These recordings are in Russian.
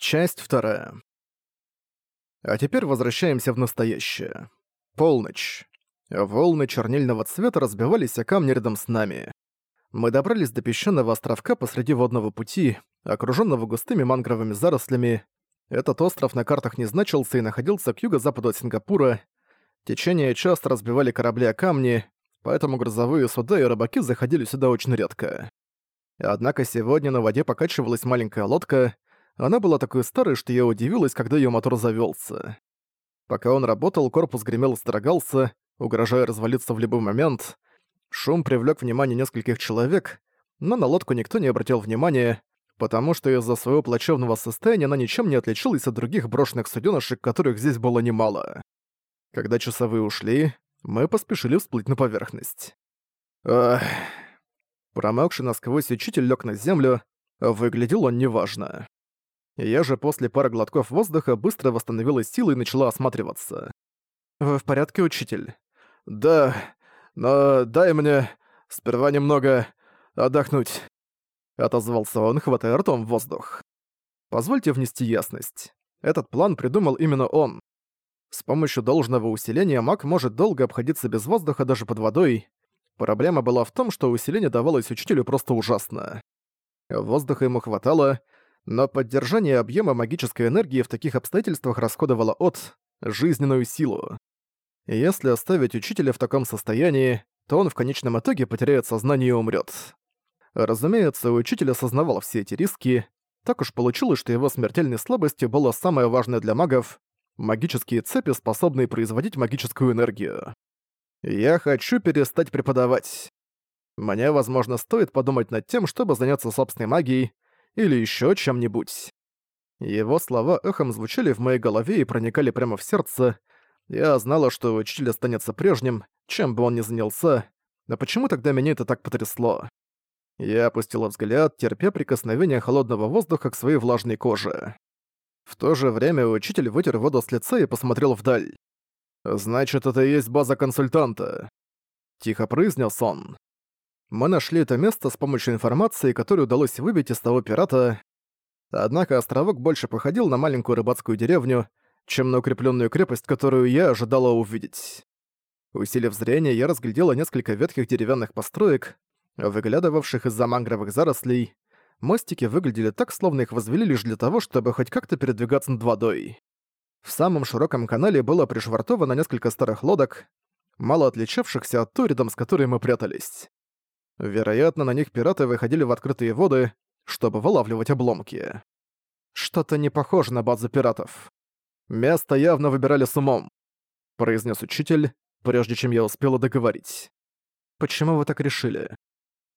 Часть вторая. А теперь возвращаемся в настоящее. Полночь. Волны чернильного цвета разбивались о камни рядом с нами. Мы добрались до песчаного островка посреди водного пути, окруженного густыми мангровыми зарослями. Этот остров на картах не значился и находился к юго-западу от Сингапура. Течение часто разбивали корабли о камни, поэтому грузовые суда и рыбаки заходили сюда очень редко. Однако сегодня на воде покачивалась маленькая лодка — она была такой старой, что я удивилась, когда её мотор завёлся. Пока он работал, корпус гремел и строгался, угрожая развалиться в любой момент. Шум привлёк внимание нескольких человек, но на лодку никто не обратил внимания, потому что из-за своего плачевного состояния она ничем не отличалась от других брошенных суденышек, которых здесь было немало. Когда часовые ушли, мы поспешили всплыть на поверхность. Ах... Промокший насквозь учитель лёг на землю, выглядел он неважно. Я же после пары глотков воздуха быстро восстановилась силой и начала осматриваться. «Вы в порядке, учитель?» «Да, но дай мне сперва немного отдохнуть», — отозвался он, хватая ртом воздух. «Позвольте внести ясность. Этот план придумал именно он. С помощью должного усиления маг может долго обходиться без воздуха даже под водой. Проблема была в том, что усиление давалось учителю просто ужасно. Воздуха ему хватало, но поддержание объема магической энергии в таких обстоятельствах расходовало от жизненную силу. если оставить учителя в таком состоянии, то он в конечном итоге потеряет сознание и умрет. Разумеется, учитель осознавал все эти риски. Так уж получилось, что его смертельной слабостью было самое важное для магов — магические цепи, способные производить магическую энергию. Я хочу перестать преподавать. Мне, возможно, стоит подумать над тем, чтобы заняться собственной магией, или еще чем-нибудь. Его слова эхом звучали в моей голове и проникали прямо в сердце. Я знала, что учитель останется прежним, чем бы он ни занялся, но почему тогда меня это так потрясло? Я опустила взгляд, терпя прикосновение холодного воздуха к своей влажной коже. В то же время учитель вытер воду с лица и посмотрел вдаль. «Значит, это и есть база консультанта», — тихо произнес он. Мы нашли это место с помощью информации, которую удалось выбить из того пирата. Однако островок больше походил на маленькую рыбацкую деревню, чем на укрепленную крепость, которую я ожидала увидеть. Усилив зрение, я разглядела несколько ветхих деревянных построек, выглядывавших из-за мангровых зарослей. Мостики выглядели так, словно их возвели лишь для того, чтобы хоть как-то передвигаться над водой. В самом широком канале было пришвартовано несколько старых лодок, мало отличавшихся от той, рядом с которой мы прятались. Вероятно, на них пираты выходили в открытые воды, чтобы вылавливать обломки. Что-то не похоже на базу пиратов. Место явно выбирали с умом, произнес учитель, прежде чем я успела договорить. Почему вы так решили?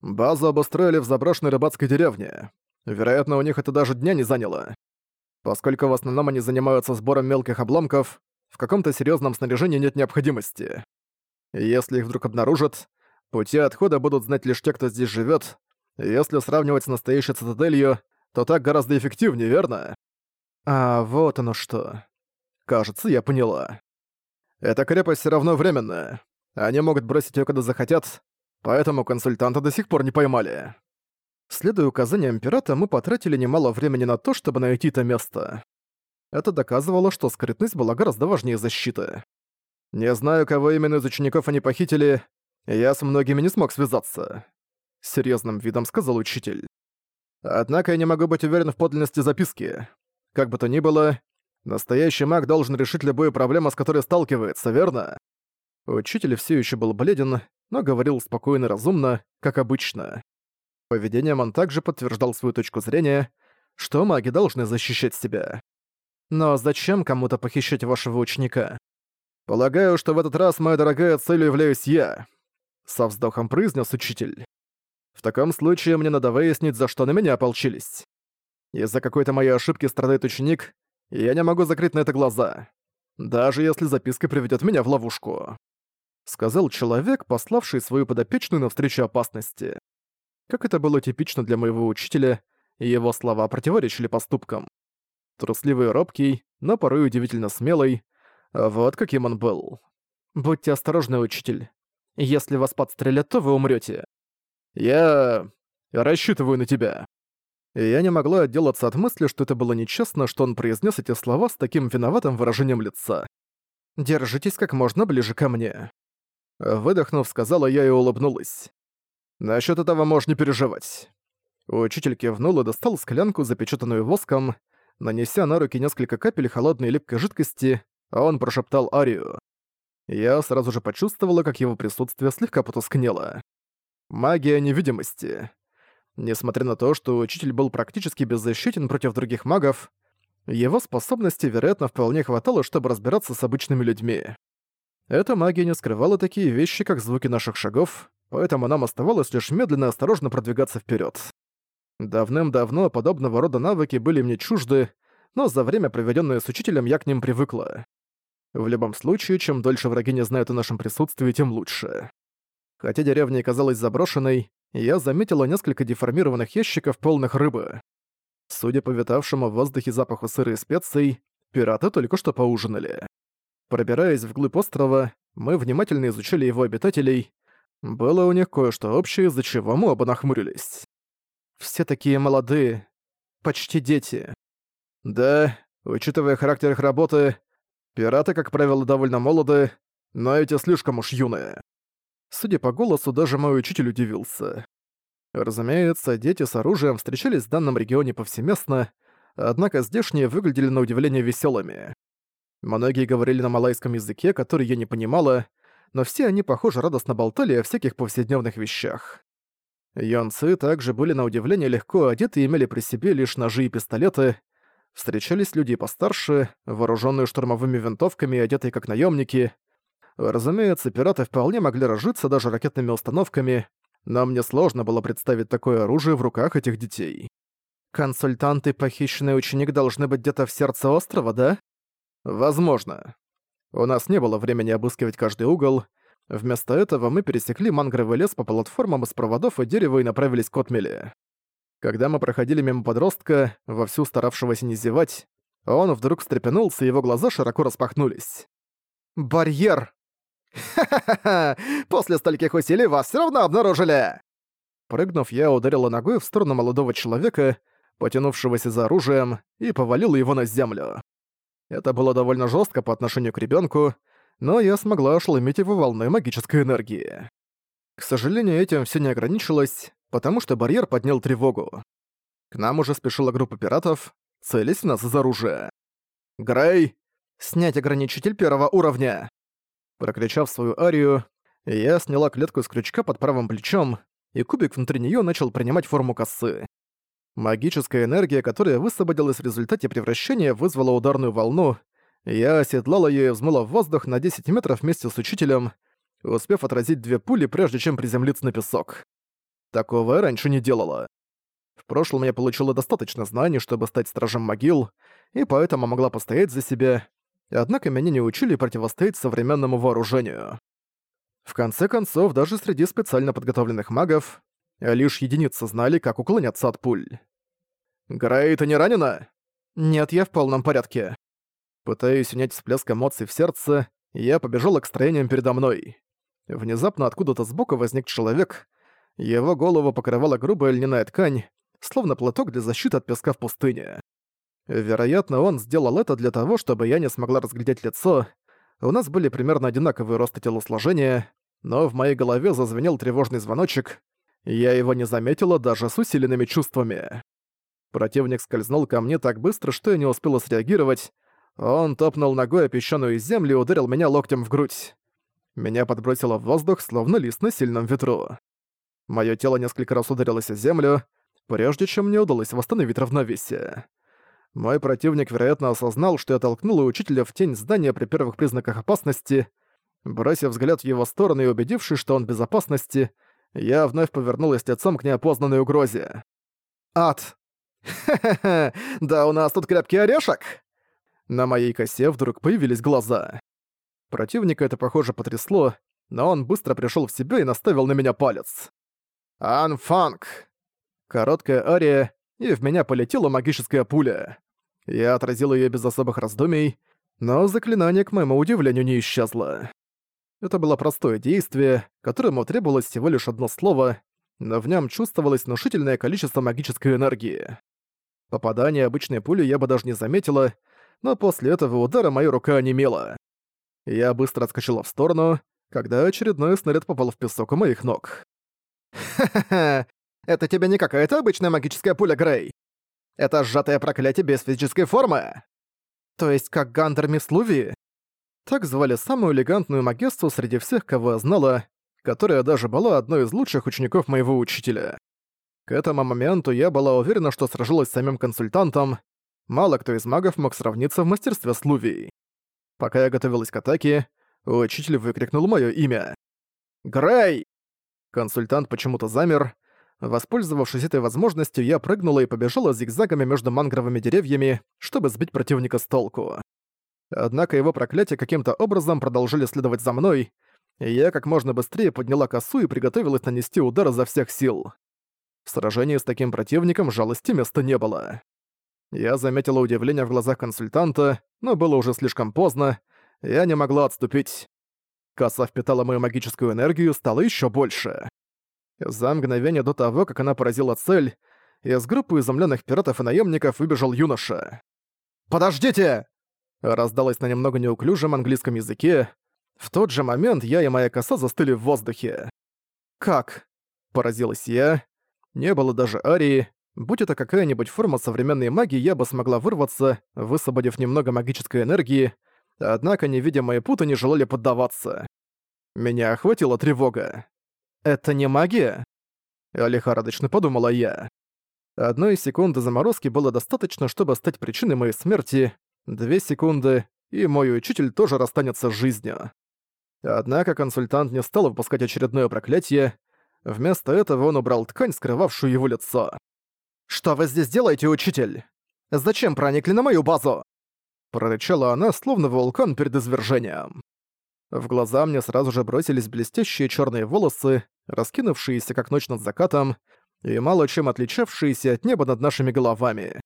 Базу обустроили в заброшенной рыбацкой деревне. Вероятно, у них это даже дня не заняло. Поскольку в основном они занимаются сбором мелких обломков, в каком-то серьезном снаряжении нет необходимости. Если их вдруг обнаружат, Пути отхода будут знать лишь те, кто здесь живет. Если сравнивать с настоящей цитаделью, то так гораздо эффективнее, верно? А вот оно что. Кажется, я поняла. Эта крепость все равно временная. Они могут бросить ее, когда захотят, поэтому консультанта до сих пор не поймали. Следуя указаниям пирата, мы потратили немало времени на то, чтобы найти это место. Это доказывало, что скрытность была гораздо важнее защиты. Не знаю, кого именно из учеников они похитили, «Я с многими не смог связаться», — серьезным видом сказал учитель. «Однако я не могу быть уверен в подлинности записки. Как бы то ни было, настоящий маг должен решить любую проблему, с которой сталкивается, верно?» Учитель все еще был бледен, но говорил спокойно и разумно, как обычно. Поведением он также подтверждал свою точку зрения, что маги должны защищать себя. Но зачем кому-то похищать вашего ученика? Полагаю, что в этот раз моя дорогая целью являюсь я. Со вздохом произнес учитель. В таком случае мне надо выяснить, за что на меня ополчились. Из-за какой-то моей ошибки страдает ученик, и я не могу закрыть на это глаза. Даже если записка приведет меня в ловушку. Сказал человек, пославший свою подопечную навстречу опасности. Как это было типично для моего учителя, его слова противоречили поступкам. Трусливый и робкий, но порой удивительно смелый. Вот каким он был. Будьте осторожны, учитель. Если вас подстрелят, то вы умрете. Я рассчитываю на тебя. и я не могла отделаться от мысли, что это было нечестно, что он произнес эти слова с таким виноватым выражением лица. «Держитесь как можно ближе ко мне». Выдохнув, сказала я и улыбнулась. «Насчёт этого можешь не переживать». Учитель кивнул и достал склянку, запечатанную воском, нанеся на руки несколько капель холодной липкой жидкости, а он прошептал Арию. Я сразу же почувствовала, как его присутствие слегка потускнело. Магия невидимости. Несмотря на то, что учитель был практически беззащитен против других магов, его способности, вероятно, вполне хватало, чтобы разбираться с обычными людьми. Эта магия не скрывала такие вещи, как звуки наших шагов, поэтому нам оставалось лишь медленно и осторожно продвигаться вперед. Давным-давно подобного рода навыки были мне чужды, но за время, проведенное с учителем, я к ним привыкла. В любом случае, чем дольше враги не знают о нашем присутствии, тем лучше. Хотя деревня казалась заброшенной, я заметила несколько деформированных ящиков, полных рыбы. Судя по витавшему в воздухе запаху сыра и специй, пираты только что поужинали. Пробираясь вглубь острова, мы внимательно изучили его обитателей. Было у них кое-что общее, из-за чего мы оба нахмурились. Все такие молодые, почти дети. Да, учитывая характер их работы, пираты, как правило, довольно молоды, но эти слишком уж юные. Судя по голосу, даже мой учитель удивился. Разумеется, дети с оружием встречались в данном регионе повсеместно, однако здешние выглядели на удивление веселыми. Многие говорили на малайском языке, который я не понимала, но все они, похоже, радостно болтали о всяких повседневных вещах. Йонцы также были на удивление легко одеты и имели при себе лишь ножи и пистолеты. Встречались люди постарше, вооруженные штурмовыми винтовками и одетые как наемники. Разумеется, пираты вполне могли разжиться даже ракетными установками, но мне сложно было представить такое оружие в руках этих детей. Консультанты похищенный ученик должны быть где-то в сердце острова, да? Возможно. У нас не было времени обыскивать каждый угол. Вместо этого мы пересекли мангровый лес по платформам из проводов и дерева и направились к отмели. Когда мы проходили мимо подростка, вовсю старавшегося не зевать, он вдруг встрепенулся, и его глаза широко распахнулись. «Барьер!» «Ха-ха-ха! После стольких усилий вас все равно обнаружили!» Прыгнув, я ударила ногой в сторону молодого человека, потянувшегося за оружием, и повалила его на землю. Это было довольно жестко по отношению к ребенку, но я смогла ошеломить его волной магической энергии. К сожалению, этим все не ограничилось, потому что барьер поднял тревогу. К нам уже спешила группа пиратов, целясь в нас из оружия. «Грей! Снять ограничитель первого уровня!» Прокричав свою арию, я сняла клетку с крючка под правым плечом, и кубик внутри нее начал принимать форму косы. Магическая энергия, которая высвободилась в результате превращения, вызвала ударную волну. Я оседлала её и взмыла в воздух на 10 метров вместе с учителем, успев отразить две пули, прежде чем приземлиться на песок. Такого я раньше не делала. В прошлом я получила достаточно знаний, чтобы стать стражем могил, и поэтому могла постоять за себя, однако меня не учили противостоять современному вооружению. В конце концов, даже среди специально подготовленных магов, лишь единицы знали, как уклоняться от пуль. «Грей, ты не ранена?» «Нет, я в полном порядке». Пытаясь унять всплеск эмоций в сердце, я побежала к строениям передо мной. Внезапно откуда-то сбоку возник человек. Его голову покрывала грубая льняная ткань, словно платок для защиты от песка в пустыне. Вероятно, он сделал это для того, чтобы я не смогла разглядеть лицо. У нас были примерно одинаковые росты телосложения, но в моей голове зазвенел тревожный звоночек. Я его не заметила даже с усиленными чувствами. Противник скользнул ко мне так быстро, что я не успела среагировать. Он топнул ногой о песчаную землю и ударил меня локтем в грудь. Меня подбросило в воздух, словно лист на сильном ветру. Моё тело несколько раз ударилось о землю, прежде чем мне удалось восстановить равновесие. Мой противник, вероятно, осознал, что я толкнула учителя в тень здания при первых признаках опасности. Бросив взгляд в его сторону и убедившись, что он в безопасности, я вновь повернулась лицом к неопознанной угрозе. «Ад! Ха-ха-ха! Да у нас тут крепкий орешек!» На моей косе вдруг появились глаза. Противника это, похоже, потрясло, но он быстро пришел в себя и наставил на меня палец. «Анфанг!» Короткая ария, и в меня полетела магическая пуля. Я отразил её без особых раздумий, но заклинание, к моему удивлению, не исчезло. Это было простое действие, которому требовалось всего лишь одно слово, но в нем чувствовалось внушительное количество магической энергии. Попадание обычной пули я бы даже не заметила, но после этого удара моя рука онемела. Я быстро отскочила в сторону, когда очередной снаряд попал в песок у моих ног. «Ха-ха-ха! Это тебе не какая-то обычная магическая пуля, Грей! Это сжатое проклятие без физической формы!» «То есть как Гандер Мислуви?» Так звали самую элегантную магессу среди всех, кого я знала, которая даже была одной из лучших учеников моего учителя. К этому моменту я была уверена, что сражалась с самим консультантом. Мало кто из магов мог сравниться в мастерстве с Лувией. Пока я готовилась к атаке, учитель выкрикнул моё имя. «Грей!» Консультант почему-то замер. Воспользовавшись этой возможностью, я прыгнула и побежала зигзагами между мангровыми деревьями, чтобы сбить противника с толку. Однако его проклятия каким-то образом продолжили следовать за мной, и я как можно быстрее подняла косу и приготовилась нанести удар изо всех сил. В сражении с таким противником жалости места не было. Я заметила удивление в глазах консультанта, но было уже слишком поздно, я не могла отступить. Коса впитала мою магическую энергию, стало еще больше. За мгновение до того, как она поразила цель, из группы изумленных пиратов и наемников выбежал юноша. «Подождите!» Раздалось на немного неуклюжем английском языке. В тот же момент я и моя коса застыли в воздухе. «Как?» – поразилась я, не было даже Арии. Будь это какая-нибудь форма современной магии, я бы смогла вырваться, высвободив немного магической энергии, однако невидимые путы не желали поддаваться. Меня охватила тревога. «Это не магия?» Лихорадочно подумала я. Одной секунды заморозки было достаточно, чтобы стать причиной моей смерти, две секунды, и мой учитель тоже расстанется с жизнью. Однако консультант не стал выпускать очередное проклятие, Вместо этого он убрал ткань, скрывавшую его лицо. «Что вы здесь делаете, учитель? Зачем проникли на мою базу?» Прорычала она, словно вулкан перед извержением. В глаза мне сразу же бросились блестящие черные волосы, раскинувшиеся как ночь над закатом, и мало чем отличавшиеся от неба над нашими головами.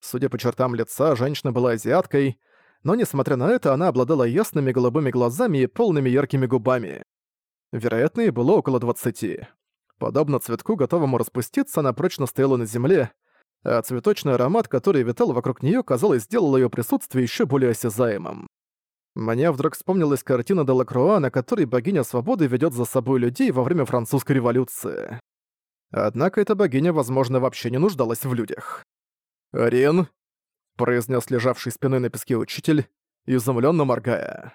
Судя по чертам лица, женщина была азиаткой, но несмотря на это, она обладала ясными голубыми глазами и полными яркими губами. Вероятно, ей было около двадцати. Подобно цветку, готовому распуститься, она прочно стояла на земле, а цветочный аромат, который витал вокруг нее, казалось, сделал ее присутствие еще более осязаемым. Мне вдруг вспомнилась картина Делакруа, на которой богиня свободы ведет за собой людей во время французской революции. Однако эта богиня, возможно, вообще не нуждалась в людях. «Рин», — произнес лежавший спиной на песке учитель, изумленно моргая.